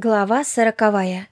Глава сороковая.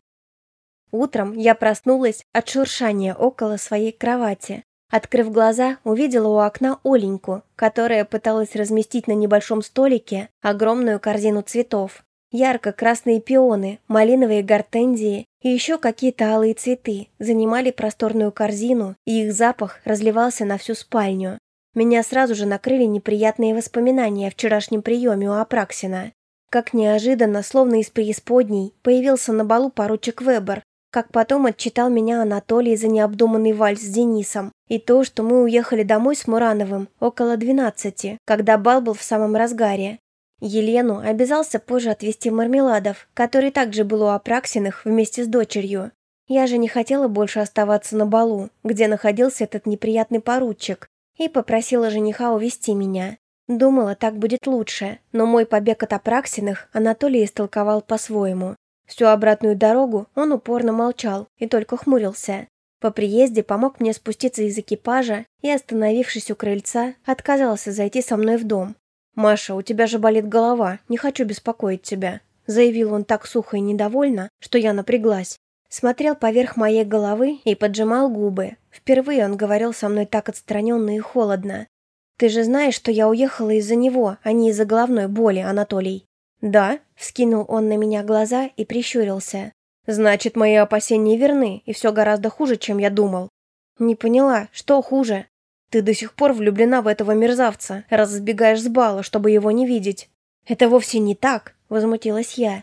Утром я проснулась от шуршания около своей кровати. Открыв глаза, увидела у окна Оленьку, которая пыталась разместить на небольшом столике огромную корзину цветов. Ярко-красные пионы, малиновые гортензии и еще какие-то алые цветы занимали просторную корзину, и их запах разливался на всю спальню. Меня сразу же накрыли неприятные воспоминания о вчерашнем приеме у Апраксина. Как неожиданно, словно из преисподней, появился на балу поручик Вебер, как потом отчитал меня Анатолий за необдуманный вальс с Денисом, и то, что мы уехали домой с Мурановым около двенадцати, когда бал был в самом разгаре. Елену обязался позже отвезти Мармеладов, который также был у Апраксиных вместе с дочерью. Я же не хотела больше оставаться на балу, где находился этот неприятный поручик, и попросила жениха увезти меня. Думала, так будет лучше, но мой побег от Апраксиных Анатолий истолковал по-своему. Всю обратную дорогу он упорно молчал и только хмурился. По приезде помог мне спуститься из экипажа и, остановившись у крыльца, отказался зайти со мной в дом. «Маша, у тебя же болит голова, не хочу беспокоить тебя», заявил он так сухо и недовольно, что я напряглась. Смотрел поверх моей головы и поджимал губы. Впервые он говорил со мной так отстраненно и холодно. «Ты же знаешь, что я уехала из-за него, а не из-за головной боли, Анатолий». «Да?» – вскинул он на меня глаза и прищурился. «Значит, мои опасения верны, и все гораздо хуже, чем я думал». «Не поняла, что хуже?» «Ты до сих пор влюблена в этого мерзавца, раз сбегаешь с бала, чтобы его не видеть». «Это вовсе не так», – возмутилась я.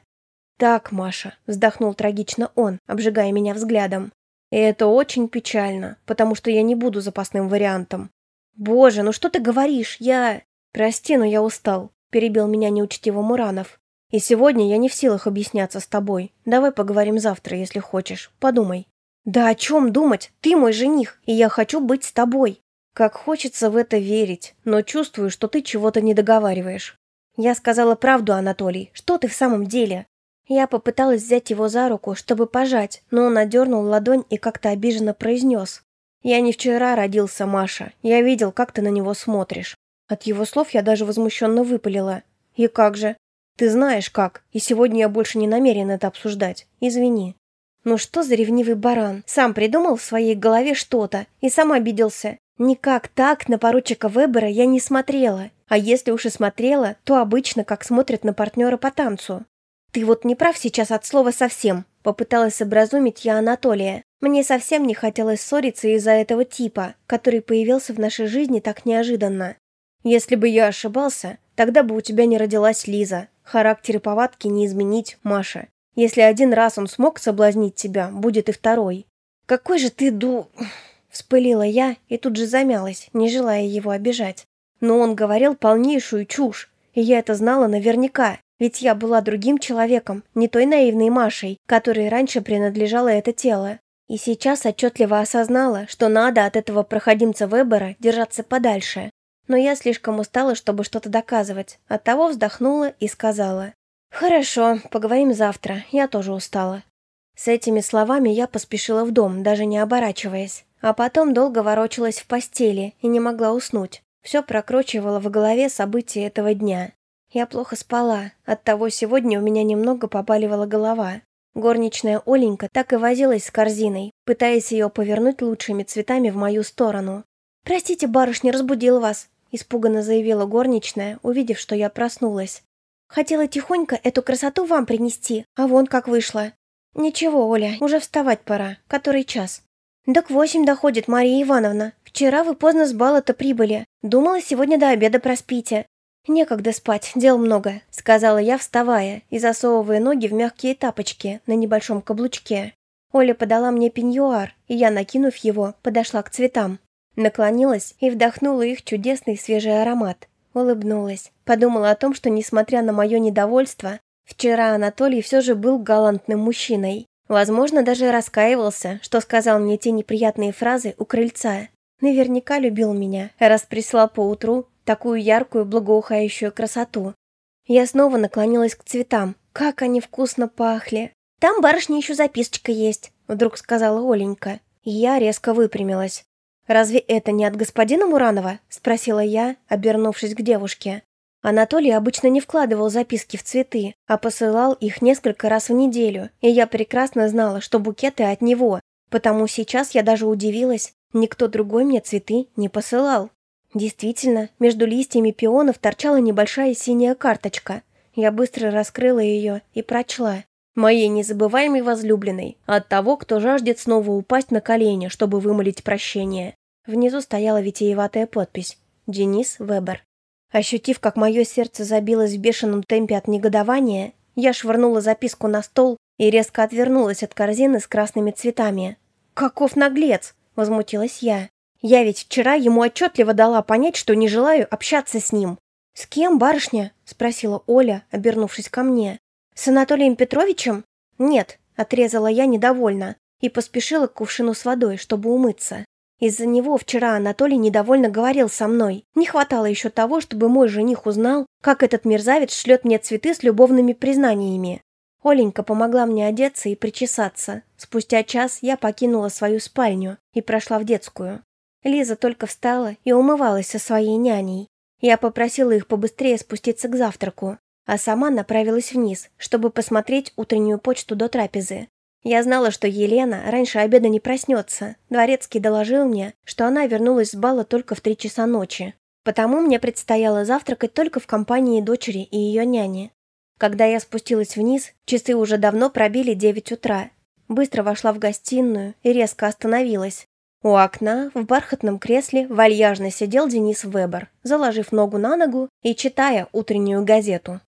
«Так, Маша», – вздохнул трагично он, обжигая меня взглядом. «И это очень печально, потому что я не буду запасным вариантом. «Боже, ну что ты говоришь? Я...» «Прости, но я устал», — перебил меня неучтиво Муранов. «И сегодня я не в силах объясняться с тобой. Давай поговорим завтра, если хочешь. Подумай». «Да о чем думать? Ты мой жених, и я хочу быть с тобой». Как хочется в это верить, но чувствую, что ты чего-то не договариваешь. Я сказала правду, Анатолий. Что ты в самом деле? Я попыталась взять его за руку, чтобы пожать, но он одернул ладонь и как-то обиженно произнес. «Я не вчера родился, Маша. Я видел, как ты на него смотришь». От его слов я даже возмущенно выпалила. «И как же?» «Ты знаешь как, и сегодня я больше не намерен это обсуждать. Извини». «Ну что за ревнивый баран? Сам придумал в своей голове что-то и сам обиделся. Никак так на поручика Вебера я не смотрела. А если уж и смотрела, то обычно как смотрят на партнера по танцу. Ты вот не прав сейчас от слова совсем. Попыталась образумить я Анатолия. Мне совсем не хотелось ссориться из-за этого типа, который появился в нашей жизни так неожиданно. Если бы я ошибался, тогда бы у тебя не родилась Лиза. Характер и повадки не изменить, Маша. Если один раз он смог соблазнить тебя, будет и второй. Какой же ты ду... Вспылила я и тут же замялась, не желая его обижать. Но он говорил полнейшую чушь, и я это знала наверняка. Ведь я была другим человеком, не той наивной Машей, которой раньше принадлежало это тело. И сейчас отчетливо осознала, что надо от этого проходимца Вебера держаться подальше. Но я слишком устала, чтобы что-то доказывать. Оттого вздохнула и сказала. «Хорошо, поговорим завтра, я тоже устала». С этими словами я поспешила в дом, даже не оборачиваясь. А потом долго ворочалась в постели и не могла уснуть. Все прокручивала в голове события этого дня. Я плохо спала, оттого сегодня у меня немного побаливала голова. Горничная Оленька так и возилась с корзиной, пытаясь ее повернуть лучшими цветами в мою сторону. «Простите, барышня, разбудил вас», – испуганно заявила горничная, увидев, что я проснулась. «Хотела тихонько эту красоту вам принести, а вон как вышло». «Ничего, Оля, уже вставать пора. Который час?» «Да к восемь доходит, Мария Ивановна. Вчера вы поздно с бала-то прибыли. Думала, сегодня до обеда проспите. «Некогда спать, дел много», — сказала я, вставая и засовывая ноги в мягкие тапочки на небольшом каблучке. Оля подала мне пеньюар, и я, накинув его, подошла к цветам. Наклонилась и вдохнула их чудесный свежий аромат. Улыбнулась. Подумала о том, что, несмотря на мое недовольство, вчера Анатолий все же был галантным мужчиной. Возможно, даже раскаивался, что сказал мне те неприятные фразы у крыльца. Наверняка любил меня, раз прислал поутру такую яркую, благоухающую красоту. Я снова наклонилась к цветам. Как они вкусно пахли. «Там, барышня, еще записочка есть», — вдруг сказала Оленька. Я резко выпрямилась. «Разве это не от господина Муранова?» — спросила я, обернувшись к девушке. Анатолий обычно не вкладывал записки в цветы, а посылал их несколько раз в неделю, и я прекрасно знала, что букеты от него, потому сейчас я даже удивилась, никто другой мне цветы не посылал. Действительно, между листьями пионов торчала небольшая синяя карточка. Я быстро раскрыла ее и прочла. «Моей незабываемой возлюбленной, от того, кто жаждет снова упасть на колени, чтобы вымолить прощение». Внизу стояла витиеватая подпись «Денис Вебер». Ощутив, как мое сердце забилось в бешеном темпе от негодования, я швырнула записку на стол и резко отвернулась от корзины с красными цветами. «Каков наглец!» – возмутилась я. «Я ведь вчера ему отчетливо дала понять, что не желаю общаться с ним». «С кем, барышня?» – спросила Оля, обернувшись ко мне. «С Анатолием Петровичем?» «Нет», – отрезала я недовольно и поспешила к кувшину с водой, чтобы умыться. Из-за него вчера Анатолий недовольно говорил со мной. Не хватало еще того, чтобы мой жених узнал, как этот мерзавец шлет мне цветы с любовными признаниями. Оленька помогла мне одеться и причесаться. Спустя час я покинула свою спальню и прошла в детскую. Лиза только встала и умывалась со своей няней. Я попросила их побыстрее спуститься к завтраку, а сама направилась вниз, чтобы посмотреть утреннюю почту до трапезы. Я знала, что Елена раньше обеда не проснется. Дворецкий доложил мне, что она вернулась с бала только в три часа ночи. Потому мне предстояло завтракать только в компании дочери и ее няни. Когда я спустилась вниз, часы уже давно пробили девять утра. Быстро вошла в гостиную и резко остановилась. У окна в бархатном кресле вальяжно сидел Денис Вебер, заложив ногу на ногу и читая утреннюю газету.